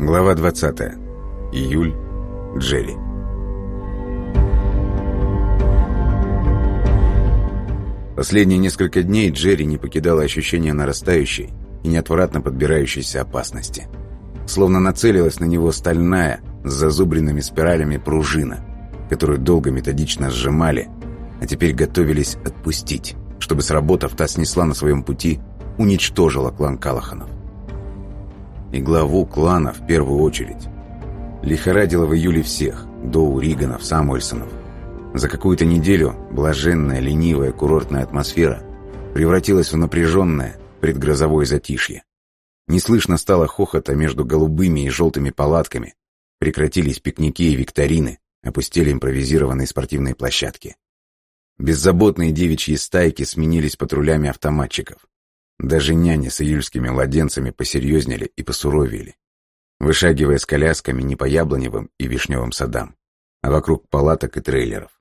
Глава 20. Июль. Джерри. Последние несколько дней Джерри не покидало ощущение нарастающей и неотвратно подбирающейся опасности. Словно нацелилась на него стальная, с зазубренными спиралями пружина, которую долго методично сжимали, а теперь готовились отпустить, чтобы, сработав, та снесла на своем пути, уничтожила клан Калаханов и главу клана в первую очередь. Лихорадило в июле всех – Доу, Риганов, Самуэльсонов. За какую-то неделю блаженная, ленивая курортная атмосфера превратилась в напряженное предгрозовое затишье. Не слышно стало хохота между голубыми и желтыми палатками, прекратились пикники и викторины, опустили импровизированные спортивные площадки. Беззаботные девичьи стайки сменились патрулями автоматчиков. Даже няни с июльскими младенцами посерьезнели и посуровили, вышагивая с колясками не по яблоневым и вишневым садам, а вокруг палаток и трейлеров.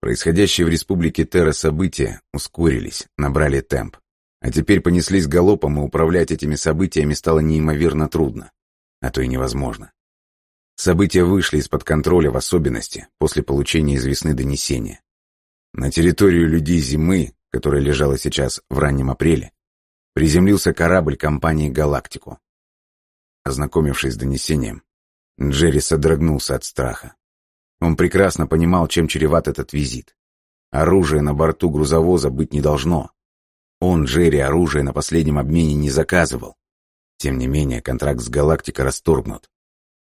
Происходящие в республике Терра события ускорились, набрали темп, а теперь понеслись галопом, и управлять этими событиями стало неимоверно трудно, а то и невозможно. События вышли из-под контроля в особенности после получения из донесения. На территорию людей зимы которая лежала сейчас в раннем апреле, приземлился корабль компании «Галактику». Ознакомившись с донесением, Джерри содрогнулся от страха. Он прекрасно понимал, чем чреват этот визит. Оружие на борту грузовоза быть не должно. Он, Джерри, оружие на последнем обмене не заказывал. Тем не менее, контракт с «Галактика» расторгнут.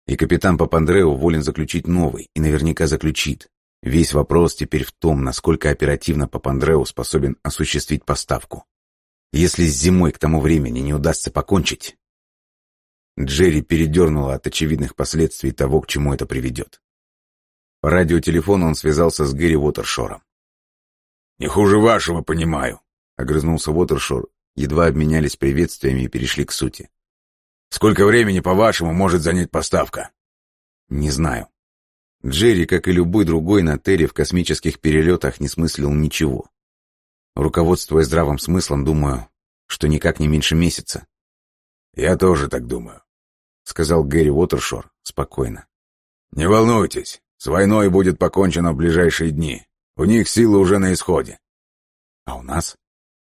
И капитан Папандрео волен заключить новый, и наверняка заключит. Весь вопрос теперь в том, насколько оперативно Папандреу способен осуществить поставку. Если с зимой к тому времени не удастся покончить... Джерри передернула от очевидных последствий того, к чему это приведет. По радиотелефону он связался с Гэри Уотершором. «Не хуже вашего, понимаю», — огрызнулся Уотершор, едва обменялись приветствиями и перешли к сути. «Сколько времени, по-вашему, может занять поставка?» «Не знаю. Джерри, как и любой другой на Терре в космических перелетах, не смыслил ничего. Руководствуясь здравым смыслом, думаю, что никак не меньше месяца. «Я тоже так думаю», — сказал Гэри Уотершор спокойно. «Не волнуйтесь, с войной будет покончено в ближайшие дни. У них силы уже на исходе». «А у нас?»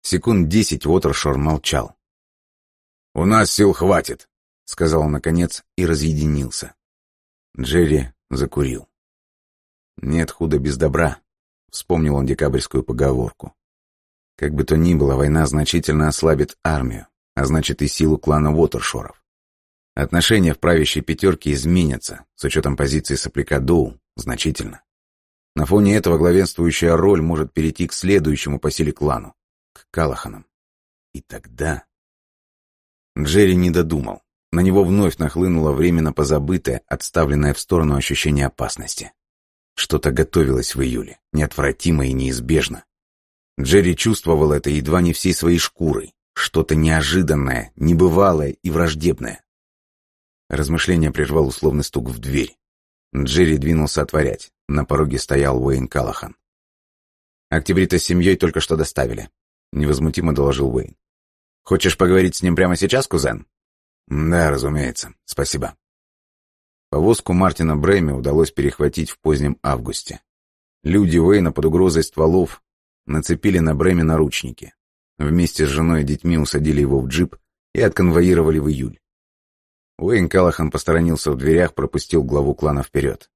Секунд десять Уотершор молчал. «У нас сил хватит», — сказал он наконец и разъединился. Джерри Закурил. «Нет худа без добра», — вспомнил он декабрьскую поговорку. Как бы то ни было, война значительно ослабит армию, а значит и силу клана Уотершоров. Отношения в правящей пятерке изменятся, с учетом позиции сопляка Доу, значительно. На фоне этого главенствующая роль может перейти к следующему по силе клану, к Калаханам. И тогда... Джерри не додумал. На него вновь нахлынуло временно позабытое, отставленное в сторону ощущение опасности. Что-то готовилось в июле, неотвратимо и неизбежно. Джерри чувствовал это едва не всей своей шкурой. Что-то неожиданное, небывалое и враждебное. Размышление прервал условный стук в дверь. Джерри двинулся отворять. На пороге стоял Уэйн Калахан. «Октябрита с семьей только что доставили», — невозмутимо доложил Уэйн. «Хочешь поговорить с ним прямо сейчас, кузен?» «Да, разумеется. Спасибо». Повозку Мартина Брэми удалось перехватить в позднем августе. Люди Уэйна под угрозой стволов нацепили на Брэми наручники. Вместе с женой и детьми усадили его в джип и отконвоировали в июль. Уэйн Калахан посторонился в дверях, пропустил главу клана вперед.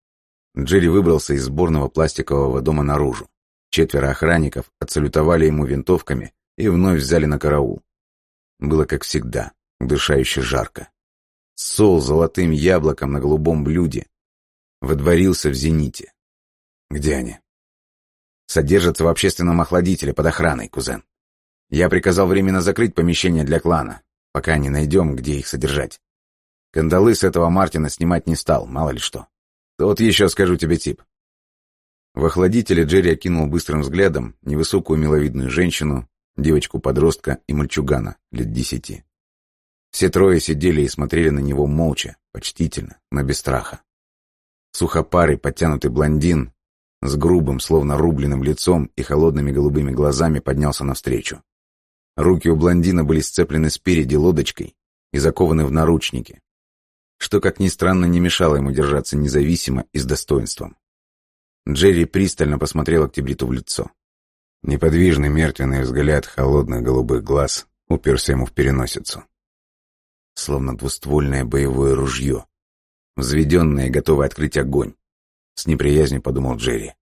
Джерри выбрался из сборного пластикового дома наружу. Четверо охранников отсалютовали ему винтовками и вновь взяли на караул. Было как всегда дышающе жарко. Сол золотым яблоком на голубом блюде выдворился в зените. Где они? Содержатся в общественном охладителе под охраной, кузен. Я приказал временно закрыть помещение для клана, пока не найдем, где их содержать. Кандалы с этого Мартина снимать не стал, мало ли что. Вот еще скажу тебе тип. В охладителе Джерри окинул быстрым взглядом невысокую миловидную женщину, девочку-подростка и мальчугана лет десяти. Все трое сидели и смотрели на него молча, почтительно, но без страха. Сухопарый, подтянутый блондин с грубым, словно рубленным лицом и холодными голубыми глазами поднялся навстречу. Руки у блондина были сцеплены спереди лодочкой и закованы в наручники. что, как ни странно, не мешало ему держаться независимо и с достоинством. Джерри пристально посмотрел Октябриту в лицо. Неподвижный мертвенный взгляд холодных голубых глаз уперся ему в переносицу. Словно двуствольное боевое ружье, взведенное и готовое открыть огонь. С неприязнью подумал Джерри.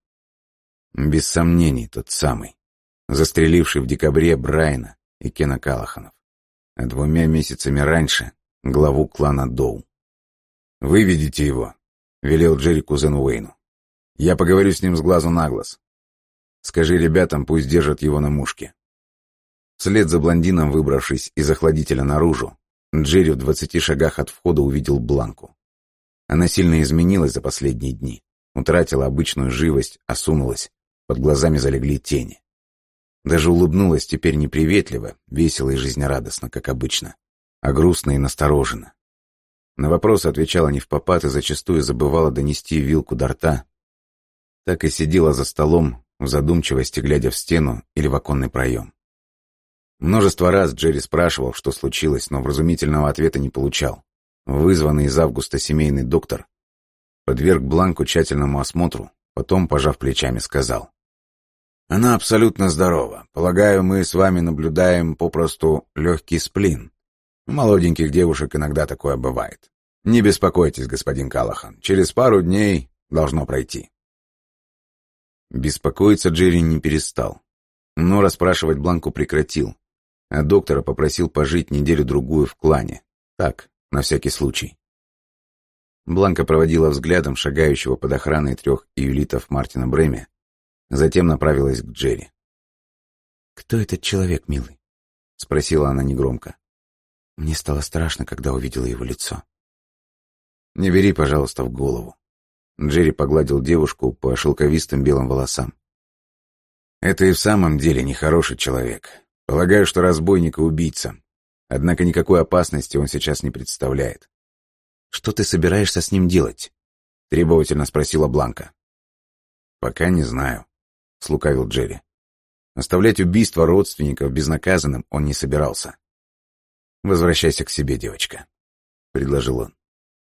Без сомнений, тот самый, застреливший в декабре Брайана и Кена Калаханов, а двумя месяцами раньше главу клана Доу. «Выведите его», — велел Джерри кузену Уэйну. «Я поговорю с ним с глазу на глаз. Скажи ребятам, пусть держат его на мушке». Вслед за блондином, выбравшись из охладителя наружу, Джерри в двадцати шагах от входа увидел Бланку. Она сильно изменилась за последние дни, утратила обычную живость, осунулась, под глазами залегли тени. Даже улыбнулась теперь не приветливо, весело и жизнерадостно, как обычно, а грустно и настороженно. На вопросы отвечала не в попад и зачастую забывала донести вилку до рта. Так и сидела за столом, в задумчивости глядя в стену или в оконный проем. Множество раз Джерри спрашивал, что случилось, но вразумительного ответа не получал. Вызванный из августа семейный доктор подверг Бланку тщательному осмотру, потом, пожав плечами, сказал. «Она абсолютно здорова. Полагаю, мы с вами наблюдаем попросту легкий сплин. У молоденьких девушек иногда такое бывает. Не беспокойтесь, господин Калахан, через пару дней должно пройти. Беспокоиться Джерри не перестал, но расспрашивать Бланку прекратил, а доктора попросил пожить неделю-другую в клане. Так, на всякий случай. Бланка проводила взглядом шагающего под охраной трех июлитов Мартина Брэми, затем направилась к Джерри. «Кто этот человек, милый?» — спросила она негромко. Мне стало страшно, когда увидела его лицо. «Не бери, пожалуйста, в голову». Джерри погладил девушку по шелковистым белым волосам. «Это и в самом деле нехороший человек. Полагаю, что разбойник и убийца. Однако никакой опасности он сейчас не представляет». «Что ты собираешься с ним делать?» — требовательно спросила Бланка. «Пока не знаю», — слукавил Джерри. Оставлять убийство родственников безнаказанным он не собирался. «Возвращайся к себе, девочка», — предложил он.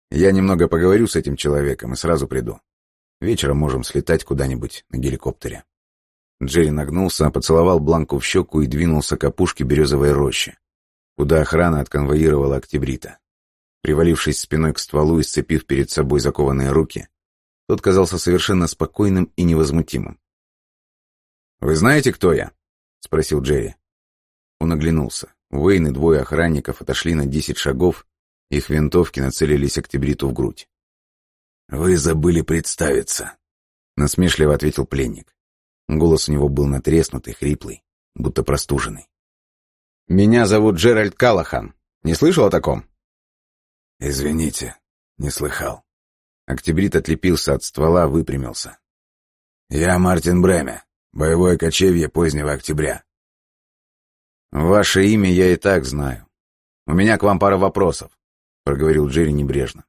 «Я немного поговорю с этим человеком и сразу приду. Вечером можем слетать куда-нибудь на геликоптере». Джерри нагнулся, поцеловал Бланку в щеку и двинулся к опушке березовой рощи, куда охрана отконвоировала октябрита. Привалившись спиной к стволу и сцепив перед собой закованные руки, тот казался совершенно спокойным и невозмутимым. «Вы знаете, кто я?» — спросил Джерри. Он оглянулся. Уэйн и двое охранников отошли на десять шагов, их винтовки нацелились Октябриту в грудь. «Вы забыли представиться», — насмешливо ответил пленник. Голос у него был натреснутый, хриплый, будто простуженный. «Меня зовут Джеральд Калахан. Не слышал о таком?» «Извините, не слыхал». Октябрит отлепился от ствола, выпрямился. «Я Мартин Бреме, боевое кочевье позднего октября. «Ваше имя я и так знаю. У меня к вам пара вопросов», — проговорил Джерри небрежно.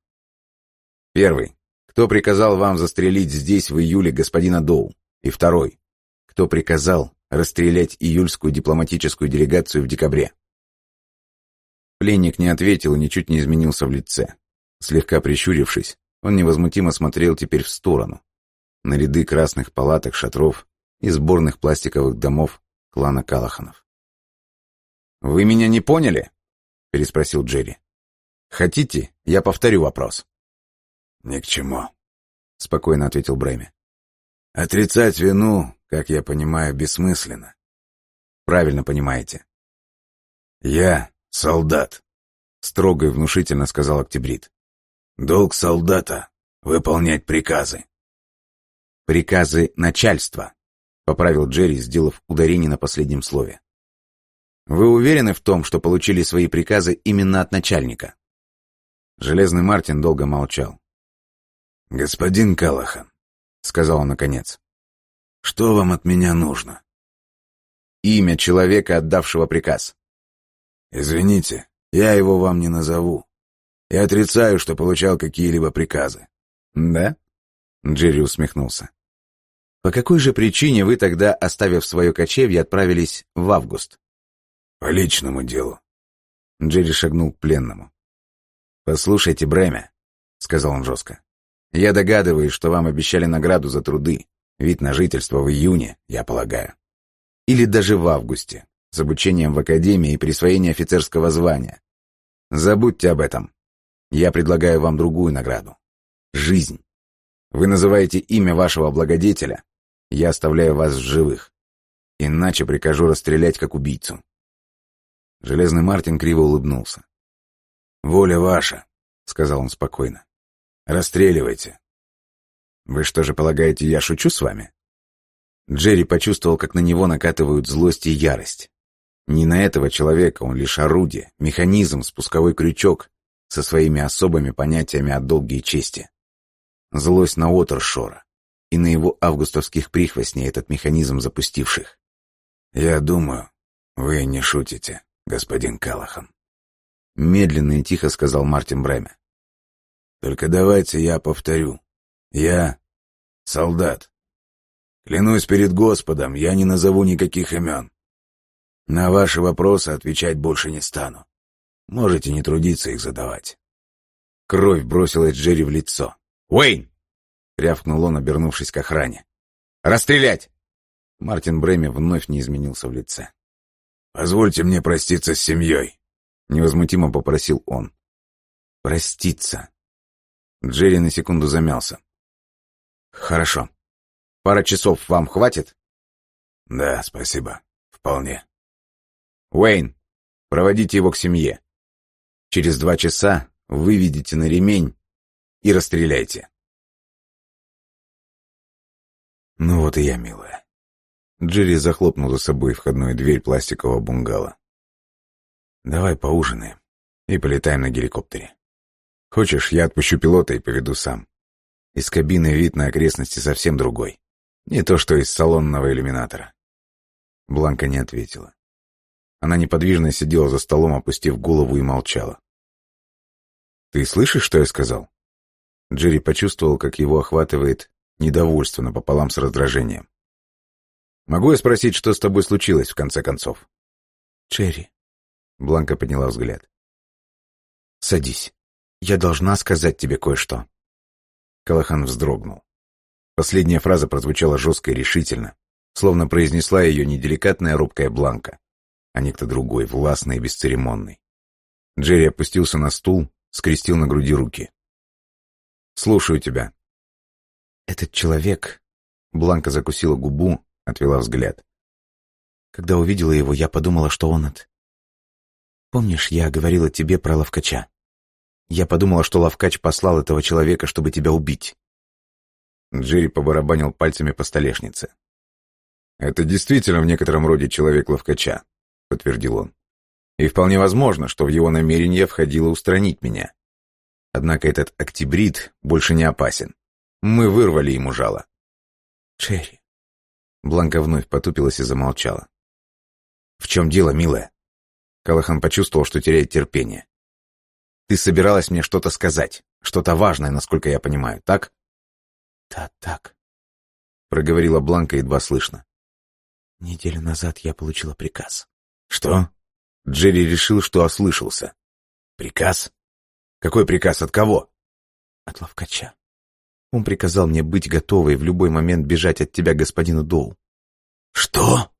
«Первый. Кто приказал вам застрелить здесь в июле господина Доу? И второй. Кто приказал расстрелять июльскую дипломатическую делегацию в декабре?» Пленник не ответил и ничуть не изменился в лице. Слегка прищурившись, он невозмутимо смотрел теперь в сторону, на ряды красных палаток, шатров и сборных пластиковых домов клана Калаханов. «Вы меня не поняли?» — переспросил Джерри. «Хотите, я повторю вопрос?» «Ни к чему», — спокойно ответил Брэми. «Отрицать вину, как я понимаю, бессмысленно». «Правильно понимаете». «Я солдат», — строго и внушительно сказал Октябрит. «Долг солдата — выполнять приказы». «Приказы начальства», — поправил Джерри, сделав ударение на последнем слове. Вы уверены в том, что получили свои приказы именно от начальника?» Железный Мартин долго молчал. «Господин Калахан», — сказал он наконец, — «что вам от меня нужно?» «Имя человека, отдавшего приказ». «Извините, я его вам не назову. Я отрицаю, что получал какие-либо приказы». «Да?» — Джерри усмехнулся. «По какой же причине вы тогда, оставив свое кочевье, отправились в август?» «По личному делу». Джерри шагнул к пленному. «Послушайте, Бремя», — сказал он жестко. «Я догадываюсь, что вам обещали награду за труды. Вид на жительство в июне, я полагаю. Или даже в августе, с обучением в академии и присвоением офицерского звания. Забудьте об этом. Я предлагаю вам другую награду. Жизнь. Вы называете имя вашего благодетеля, я оставляю вас в живых. Иначе прикажу расстрелять как убийцу. Железный Мартин криво улыбнулся. «Воля ваша», — сказал он спокойно. «Расстреливайте». «Вы что же полагаете, я шучу с вами?» Джерри почувствовал, как на него накатывают злость и ярость. Не на этого человека, он лишь орудие, механизм, спусковой крючок со своими особыми понятиями о долге и чести. Злость на Уотершора и на его августовских прихвостней, этот механизм запустивших. «Я думаю, вы не шутите, господин Калахан», — медленно и тихо сказал Мартин Брэме. «Только давайте я повторю. Я солдат. Клянусь перед Господом, я не назову никаких имен. На ваши вопросы отвечать больше не стану. Можете не трудиться их задавать». Кровь бросилась Джерри в лицо. «Уэйн!» — рявкнул он, обернувшись к охране. «Расстрелять!» Мартин Брэми вновь не изменился в лице. «Позвольте мне проститься с семьей», — невозмутимо попросил он. «Проститься». Джерри на секунду замялся. «Хорошо. Пара часов вам хватит?» «Да, спасибо. Вполне». «Уэйн, проводите его к семье. Через два часа выведите на ремень и расстреляйте». «Ну вот и я, милая». Джерри захлопнул за собой входную дверь пластикового бунгало. «Давай поужинаем и полетаем на геликоптере. Хочешь, я отпущу пилота и поведу сам. Из кабины вид на окрестности совсем другой. Не то, что из салонного иллюминатора». Бланка не ответила. Она неподвижно сидела за столом, опустив голову и молчала. «Ты слышишь, что я сказал?» Джерри почувствовал, как его охватывает недовольство напополам с раздражением. «Могу я спросить, что с тобой случилось, в конце концов?» «Джерри», — Бланка подняла взгляд. «Садись. Я должна сказать тебе кое-что». Калахан вздрогнул. Последняя фраза прозвучала жестко и решительно, словно произнесла ее неделикатная робкая Бланка, а некто другой, властный и бесцеремонный. Джерри опустился на стул, скрестил на груди руки. «Слушаю тебя», этот человек... Бланка закусила губу, отвела взгляд. Когда увидела его, я подумала, что он от... Помнишь, я говорила тебе про ловкача? Я подумала, что ловкач послал этого человека, чтобы тебя убить. Джерри побарабанил пальцами по столешнице. «Это действительно в некотором роде человек ловкача», — подтвердил он. «И вполне возможно, что в его намерение входило устранить меня. Однако этот октябрит больше не опасен. Мы вырвали ему жало. Черри. Бланка вновь потупилась и замолчала. В чем дело, милая? Калахан почувствовал, что теряет терпение. Ты собиралась мне что-то сказать, что-то важное, насколько я понимаю, так? Да, так. Проговорила Бланка едва слышно. Неделю назад я получила приказ. Что? Джерри решил, что ослышался. Приказ? Какой приказ? От кого? От ловкача. Он приказал мне быть готовой в любой момент бежать от тебя, господину Доу. Что?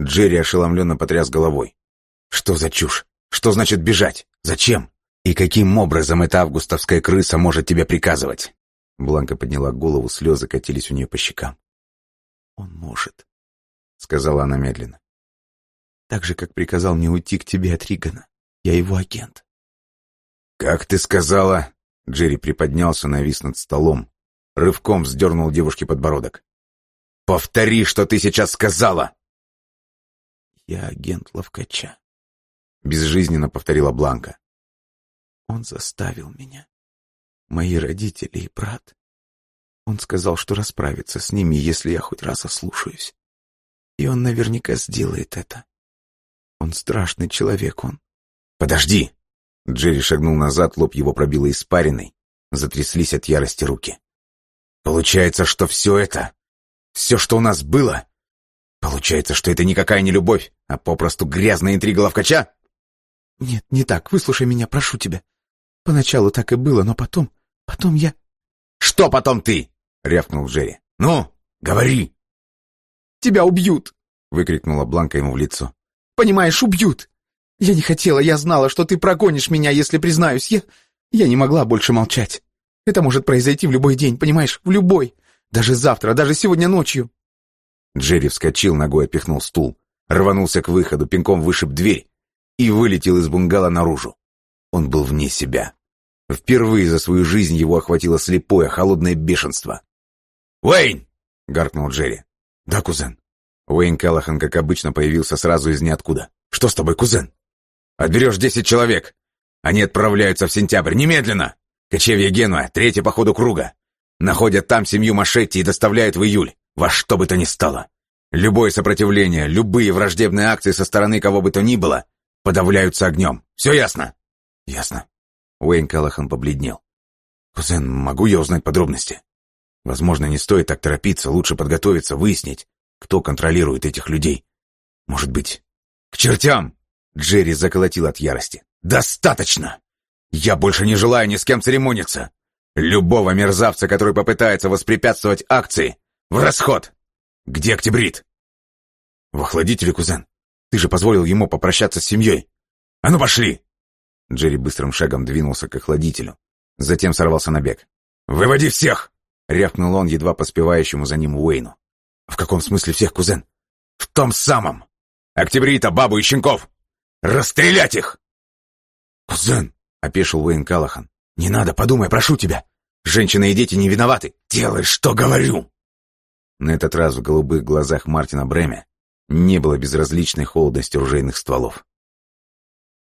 Джерри ошеломленно потряс головой. Что за чушь? Что значит бежать? Зачем? И каким образом эта августовская крыса может тебе приказывать? Бланка подняла голову, слезы катились у нее по щекам. «Он может», — сказала она медленно. «Так же, как приказал мне уйти к тебе от Ригана. Я его агент». «Как ты сказала?» Джерри приподнялся, навис над столом. Рывком вздернул девушке подбородок. «Повтори, что ты сейчас сказала!» «Я агент Ловкача», — безжизненно повторила Бланка. «Он заставил меня. Мои родители и брат. Он сказал, что расправится с ними, если я хоть раз ослушаюсь. И он наверняка сделает это. Он страшный человек, он...» «Подожди!» Джерри шагнул назад, лоб его пробило испариной. Затряслись от ярости руки. «Получается, что все это, все, что у нас было, получается, что это никакая не любовь, а попросту грязная интрига ловкача?» «Нет, не так. Выслушай меня, прошу тебя». Поначалу так и было, но потом... Потом я... «Что потом ты?» — рявкнул Джерри. «Ну, говори!» «Тебя убьют!» — выкрикнула Бланка ему в лицо. «Понимаешь, убьют! Я не хотела, я знала, что ты прогонишь меня, если признаюсь. Я... Я не могла больше молчать. Это может произойти в любой день, понимаешь? В любой. Даже завтра, даже сегодня ночью. Джерри вскочил, ногой отпихнул стул, рванулся к выходу, пинком вышиб дверь и вылетел из бунгало наружу. Он был вне себя. Впервые за свою жизнь его охватило слепое, холодное бешенство. «Уэйн!» — гаркнул Джерри. «Да, кузен». Уэйн Калахан, как обычно, появился сразу из ниоткуда. «Что с тобой, кузен?» «Отберешь десять человек. Они отправляются в сентябрь. Немедленно! Кочевье Генуа, третье по ходу круга. Находят там семью Машетти и доставляют в июль. Во что бы то ни стало. Любое сопротивление, любые враждебные акции со стороны кого бы то ни было подавляются огнем. Все ясно? Ясно. Уэйн Калахан побледнел. Кузен, могу я узнать подробности? Возможно, не стоит так торопиться, лучше подготовиться, выяснить, кто контролирует этих людей. Может быть... К чертям! Джерри заколотил от ярости. Достаточно! Я больше не желаю ни с кем церемониться. Любого мерзавца, который попытается воспрепятствовать акции, в расход! Где Октябрит? В охладителе, кузен. Ты же позволил ему попрощаться с семьей. А ну пошли! Джерри быстрым шагом двинулся к охладителю. Затем сорвался на бег. «Выводи всех!» — рявкнул он, едва поспевающему за ним Уэйну. «В каком смысле всех, кузен?» «В том самом! Октябрита, бабу и щенков! Расстрелять их!» «Кузен!» — опешил Уэйн Калахан. «Не надо, подумай, прошу тебя! Женщины и дети не виноваты! Делай, что говорю!» На этот раз в голубых глазах Мартина Бреме не было безразличной холодности ружейных стволов.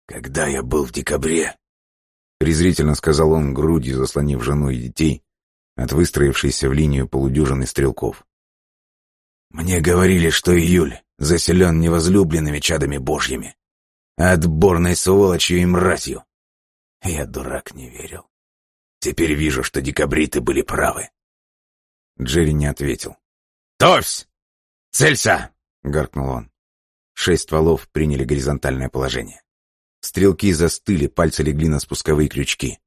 «Когда я был в декабре», — презрительно сказал он, грудью заслонив жену и детей от выстроившейся в линию полудюжины стрелков. «Мне говорили, что июль заселен невозлюбленными чадами божьими, отборной сволочью и мразью. Я, дурак, не верил. Теперь вижу, что декабриты были правы». Джерри не ответил. «Товсь! Целься!» — гаркнул он. Шесть стволов приняли горизонтальное положение. Стрелки застыли, пальцы легли на спусковые крючки.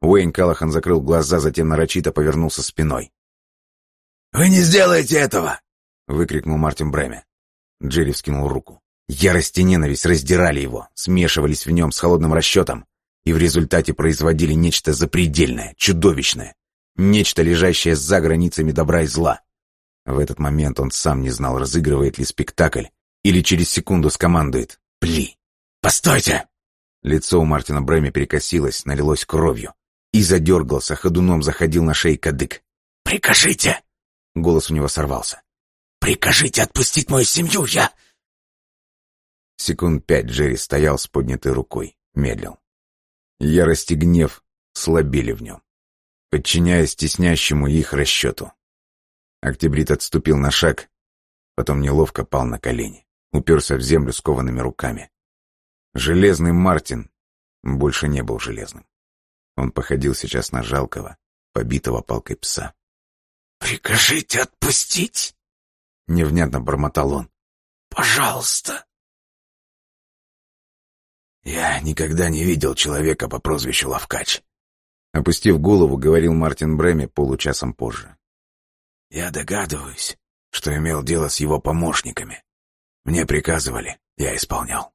Уэйн Калахан закрыл глаза, затем нарочито повернулся спиной. «Вы не сделаете этого!» — выкрикнул Мартин Брэме. Джерри вскинул руку. Ярость и ненависть раздирали его, смешивались в нем с холодным расчетом и в результате производили нечто запредельное, чудовищное, нечто, лежащее за границами добра и зла. В этот момент он сам не знал, разыгрывает ли спектакль или через секунду скомандует «Пли!» «Постойте!» Лицо у Мартина Брэми перекосилось, налилось кровью. И задергался, ходуном заходил на шее кадык. «Прикажите!» Голос у него сорвался. «Прикажите отпустить мою семью, я...» Секунд пять Джерри стоял с поднятой рукой, медлил. Ярость и гнев слабели в нем, подчиняясь теснящему их расчету. Октябрит отступил на шаг, потом неловко пал на колени, уперся в землю скованными руками. Железный Мартин больше не был железным. Он походил сейчас на жалкого, побитого палкой пса. «Прикажите отпустить!» — невнятно бормотал он. «Пожалуйста!» «Я никогда не видел человека по прозвищу Лавкач», — опустив голову, говорил Мартин Брэми получасом позже. Я догадываюсь, что имел дело с его помощниками. Мне приказывали, я исполнял.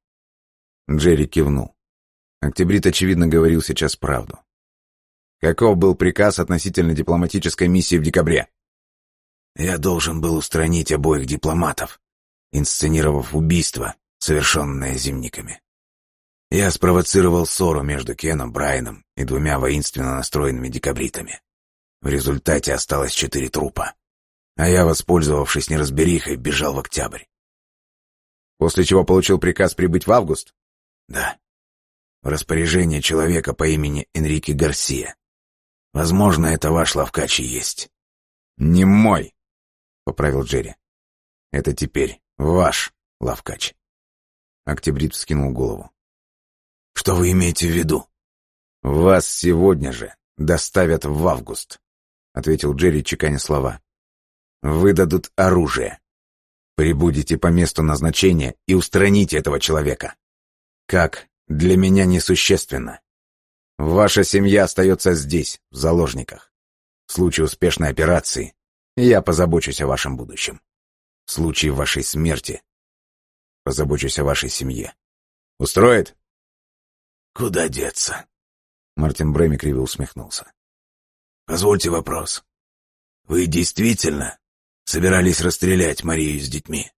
Джерри кивнул. Октябрит, очевидно, говорил сейчас правду. Каков был приказ относительно дипломатической миссии в декабре? Я должен был устранить обоих дипломатов, инсценировав убийство, совершенное зимниками. Я спровоцировал ссору между Кеном, Брайаном и двумя воинственно настроенными декабритами. В результате осталось четыре трупа а я, воспользовавшись неразберихой, бежал в октябрь. После чего получил приказ прибыть в август? Да. В распоряжение человека по имени Энрике Гарсия. Возможно, это ваш лавкач и есть. Не мой, поправил Джерри. Это теперь ваш лавкач. Октябрит вскинул голову. Что вы имеете в виду? Вас сегодня же доставят в август, ответил Джерри, чеканя слова выдадут оружие. Прибудете по месту назначения и устраните этого человека. Как, для меня несущественно. Ваша семья остается здесь, в заложниках. В случае успешной операции я позабочусь о вашем будущем. В случае вашей смерти позабочусь о вашей семье. Устроит? Куда деться? Мартин Брэми криво усмехнулся. Позвольте вопрос. Вы действительно собирались расстрелять Марию с детьми?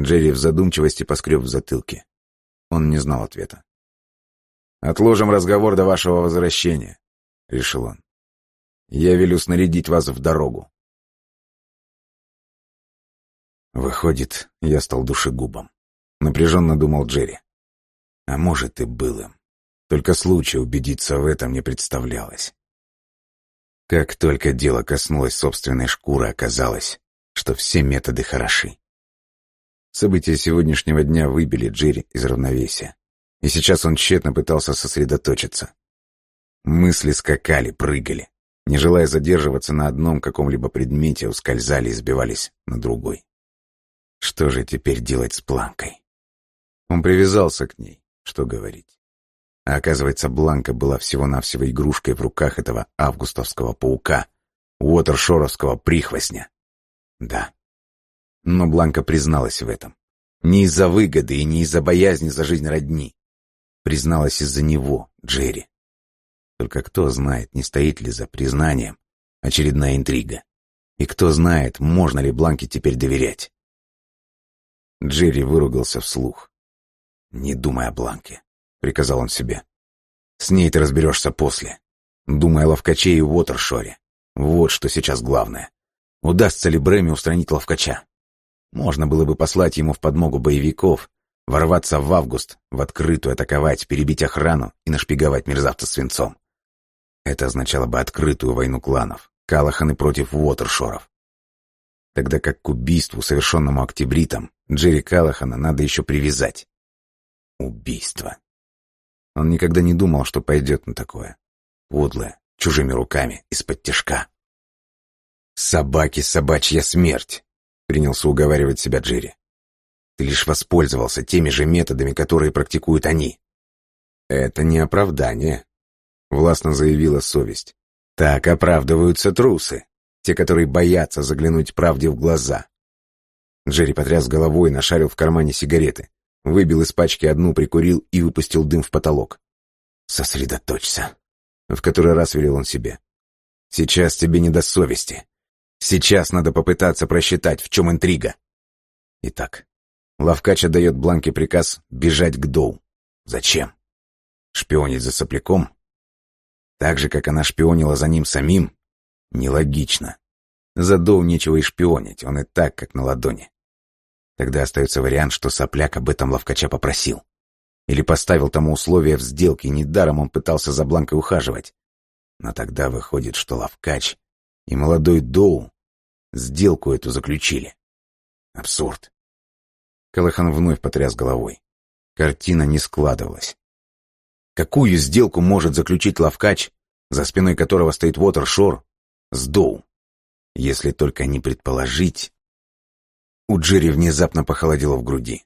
Джерри в задумчивости поскреб в затылке. Он не знал ответа. «Отложим разговор до вашего возвращения», — решил он. «Я велю снарядить вас в дорогу». Выходит, я стал душегубом. Напряженно думал Джерри. А может, и был им. Только случая убедиться в этом не представлялось. Как только дело коснулось собственной шкуры, оказалось, что все методы хороши. События сегодняшнего дня выбили Джерри из равновесия. И сейчас он тщетно пытался сосредоточиться. Мысли скакали, прыгали. Не желая задерживаться на одном каком-либо предмете, ускользали и сбивались на другой. Что же теперь делать с Бланкой? Он привязался к ней, что говорить. А оказывается, Бланка была всего-навсего игрушкой в руках этого августовского паука, уотершоровского прихвостня. Да. Но Бланка призналась в этом. Не из-за выгоды и не из-за боязни за жизнь родни. Призналась из-за него, Джерри. Только кто знает, не стоит ли за признанием очередная интрига. И кто знает, можно ли Бланке теперь доверять. Джерри выругался вслух. «Не думай о Бланке», — приказал он себе. «С ней ты разберешься после. Думай о Ловкаче и Уотершоре. Вот что сейчас главное. Удастся ли Брэми устранить Ловкача? Можно было бы послать ему в подмогу боевиков, ворваться в август, в открытую атаковать, перебить охрану и нашпиговать мерзавца свинцом. Это означало бы открытую войну кланов, Калаханы против Уотершоров. Тогда как к убийству, совершенному октябритом, Джерри Калахана надо еще привязать. Убийство. Он никогда не думал, что пойдет на такое. Подлое, чужими руками, из-под тяжка. «Собаки, собачья смерть!» — принялся уговаривать себя Джерри. «Ты лишь воспользовался теми же методами, которые практикуют они». «Это не оправдание», — властно заявила совесть. «Так оправдываются трусы, те, которые боятся заглянуть правде в глаза». Джерри потряс головой, нашарил в кармане сигареты. Выбил из пачки одну, прикурил и выпустил дым в потолок. «Сосредоточься», — в который раз велел он себе. «Сейчас тебе не до совести. Сейчас надо попытаться просчитать, в чем интрига». Итак, Лавкач отдает Бланке приказ бежать к Доу. Зачем? Шпионить за сопляком? Так же, как она шпионила за ним самим? Нелогично. За Доу нечего и шпионить, он и так, как на ладони. Тогда остается вариант, что сопляк об этом ловкача попросил. Или поставил тому условия в сделке, недаром он пытался за Бланкой ухаживать. Но тогда выходит, что ловкач и молодой Доу сделку эту заключили. Абсурд. Калахан вновь потряс головой. Картина не складывалась. Какую сделку может заключить ловкач, за спиной которого стоит Уотершор, с Доу? Если только не предположить, у Джерри внезапно похолодело в груди.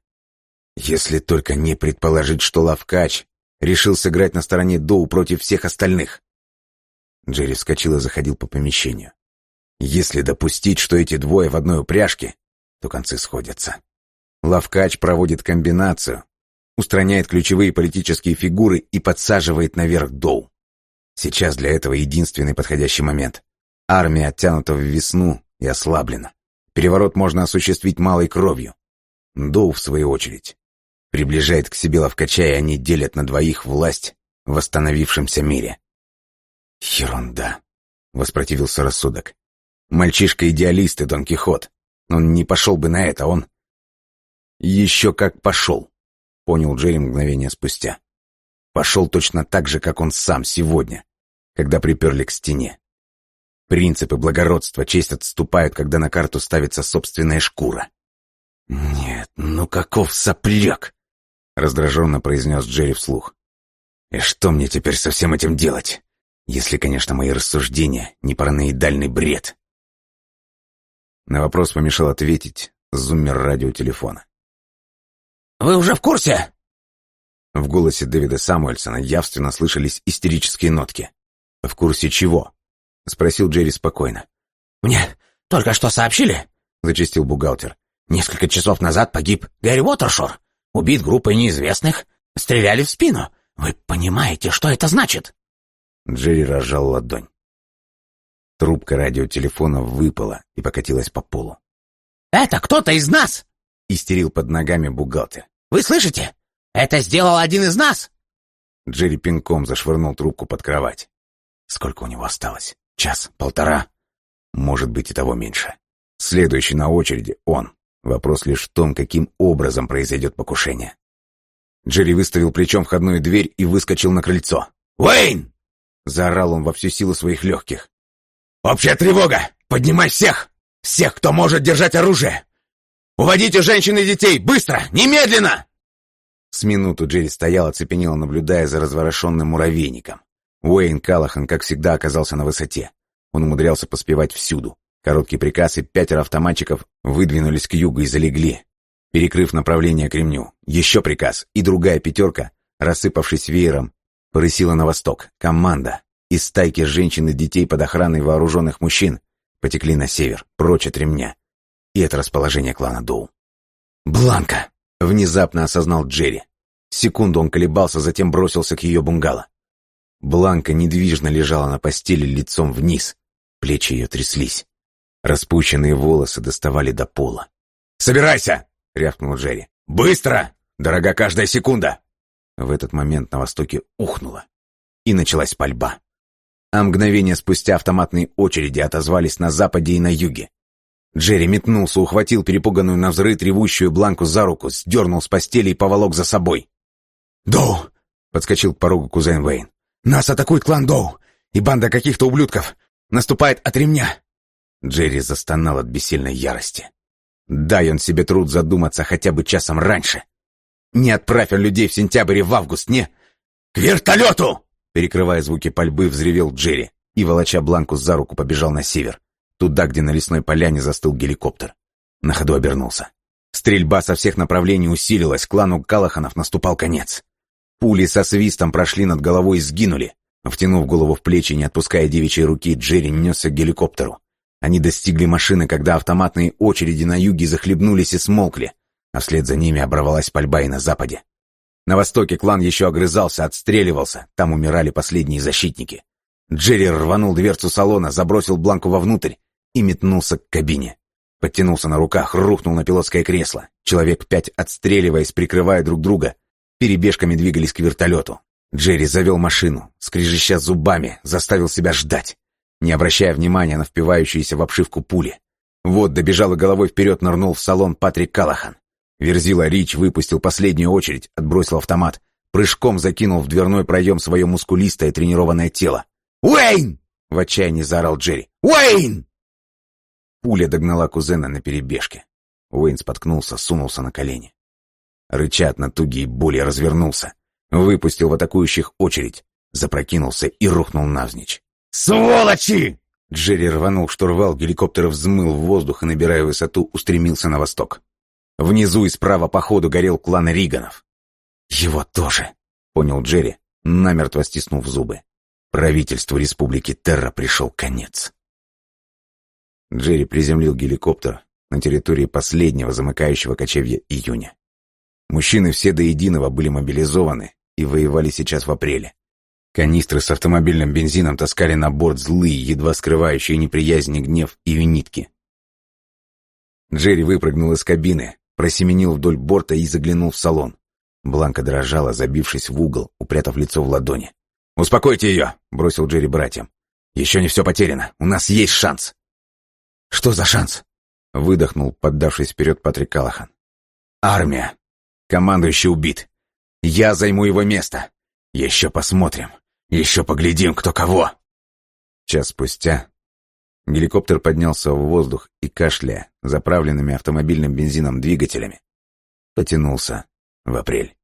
Если только не предположить, что Лавкач решил сыграть на стороне Доу против всех остальных. Джерри вскочил и заходил по помещению. Если допустить, что эти двое в одной упряжке, то концы сходятся. Лавкач проводит комбинацию, устраняет ключевые политические фигуры и подсаживает наверх Доу. Сейчас для этого единственный подходящий момент. Армия оттянута в весну и ослаблена. Переворот можно осуществить малой кровью. Доу, в свою очередь, приближает к себе ловкача, и они делят на двоих власть в восстановившемся мире. «Ерунда», — воспротивился рассудок. «Мальчишка-идеалист и Дон Кихот. Он не пошел бы на это, он...» «Еще как пошел», — понял Джерри мгновение спустя. «Пошел точно так же, как он сам сегодня, когда приперли к стене. Принципы благородства, честь отступают, когда на карту ставится собственная шкура. «Нет, ну каков сопляк!» — раздраженно произнес Джерри вслух. «И что мне теперь со всем этим делать? Если, конечно, мои рассуждения не параноидальный бред». На вопрос помешал ответить зуммер радиотелефона. «Вы уже в курсе?» В голосе Дэвида Самуэльсона явственно слышались истерические нотки. «В курсе чего?» — спросил Джерри спокойно. «Мне только что сообщили», — зачастил бухгалтер. «Несколько часов назад погиб Гэри Уотершор. Убит группой неизвестных. Стреляли в спину. Вы понимаете, что это значит?» Джерри разжал ладонь. Трубка радиотелефона выпала и покатилась по полу. «Это кто-то из нас!» — истерил под ногами бухгалтер. «Вы слышите? Это сделал один из нас!» Джерри пинком зашвырнул трубку под кровать. Сколько у него осталось? Час? Полтора? Может быть и того меньше. Следующий на очереди он. Вопрос лишь в том, каким образом произойдет покушение. Джерри выставил плечом входную дверь и выскочил на крыльцо. «Уэйн!» — заорал он во всю силу своих легких. «Общая тревога! Поднимай всех! Всех, кто может держать оружие! Уводите женщин и детей! Быстро! Немедленно!» С минуту Джерри стоял, оцепенело наблюдая за разворошенным муравейником. Уэйн Калахан, как всегда, оказался на высоте. Он умудрялся поспевать всюду. Короткий приказ, и пятеро автоматчиков выдвинулись к югу и залегли, перекрыв направление к ремню. Еще приказ, и другая пятерка, рассыпавшись веером, порысила на восток. Команда из стайки женщин и детей под охраной вооруженных мужчин потекли на север, прочь от ремня. И это расположение клана Доу. «Бланка!» — внезапно осознал Джерри. Секунду он колебался, затем бросился к ее бунгало. Бланка недвижно лежала на постели лицом вниз. Плечи ее тряслись. Распущенные волосы доставали до пола. «Собирайся!» — рявкнул Джерри. «Быстро! Дорога каждая секунда!» В этот момент на востоке ухнуло. И началась пальба. А мгновение спустя автоматные очереди отозвались на западе и на юге. Джерри метнулся, ухватил перепуганную на взрыв ревущую Бланку за руку, сдернул с постели и поволок за собой. «Доу!» — подскочил к порогу кузен Вейн. «Нас атакует клан Доу, и банда каких-то ублюдков наступает от ремня!» Джерри застонал от бессильной ярости. Дай он себе труд задуматься хотя бы часом раньше. Не отправь он людей в сентябре в август, не... «К вертолету!» Перекрывая звуки пальбы, взревел Джерри и, волоча Бланку за руку, побежал на север, туда, где на лесной поляне застыл геликоптер. На ходу обернулся. Стрельба со всех направлений усилилась, клану Калаханов наступал конец. Пули со свистом прошли над головой и сгинули. Втянув голову в плечи, не отпуская девичьей руки, Джерри несся к геликоптеру. Они достигли машины, когда автоматные очереди на юге захлебнулись и смолкли, а вслед за ними оборвалась пальба и на западе. На востоке клан еще огрызался, отстреливался, там умирали последние защитники. Джерри рванул дверцу салона, забросил Бланку вовнутрь и метнулся к кабине. Подтянулся на руках, рухнул на пилотское кресло. Человек пять, отстреливаясь, прикрывая друг друга, перебежками двигались к вертолету. Джерри завел машину, скрежеща зубами, заставил себя ждать не обращая внимания на впивающиеся в обшивку пули. Вот добежал и головой вперед нырнул в салон Патрик Калахан. Верзила Рич выпустил последнюю очередь, отбросил автомат, прыжком закинул в дверной проем свое мускулистое тренированное тело. «Уэйн!» — в отчаянии заорал Джерри. «Уэйн!» Пуля догнала кузена на перебежке. Уэйн споткнулся, сунулся на колени. Рычат на тугие боли развернулся, выпустил в атакующих очередь, запрокинулся и рухнул навзничь. «Сволочи!» Джерри рванул штурвал, геликоптер взмыл в воздух и, набирая высоту, устремился на восток. Внизу и справа по ходу горел клан Риганов. «Его тоже», — понял Джерри, намертво стиснув зубы. Правительству Республики Терра пришел конец. Джерри приземлил геликоптер на территории последнего замыкающего кочевья июня. Мужчины все до единого были мобилизованы и воевали сейчас в апреле. Канистры с автомобильным бензином таскали на борт злые, едва скрывающие неприязнь и гнев и винитки. Джерри выпрыгнул из кабины, просеменил вдоль борта и заглянул в салон. Бланка дрожала, забившись в угол, упрятав лицо в ладони. «Успокойте ее!» — бросил Джерри братьям. «Еще не все потеряно. У нас есть шанс!» «Что за шанс?» — выдохнул, поддавшись вперед Патрик Калахан. «Армия! Командующий убит! Я займу его место! Еще посмотрим!» Еще поглядим, кто кого!» Час спустя геликоптер поднялся в воздух и, кашляя заправленными автомобильным бензином двигателями, потянулся в апрель.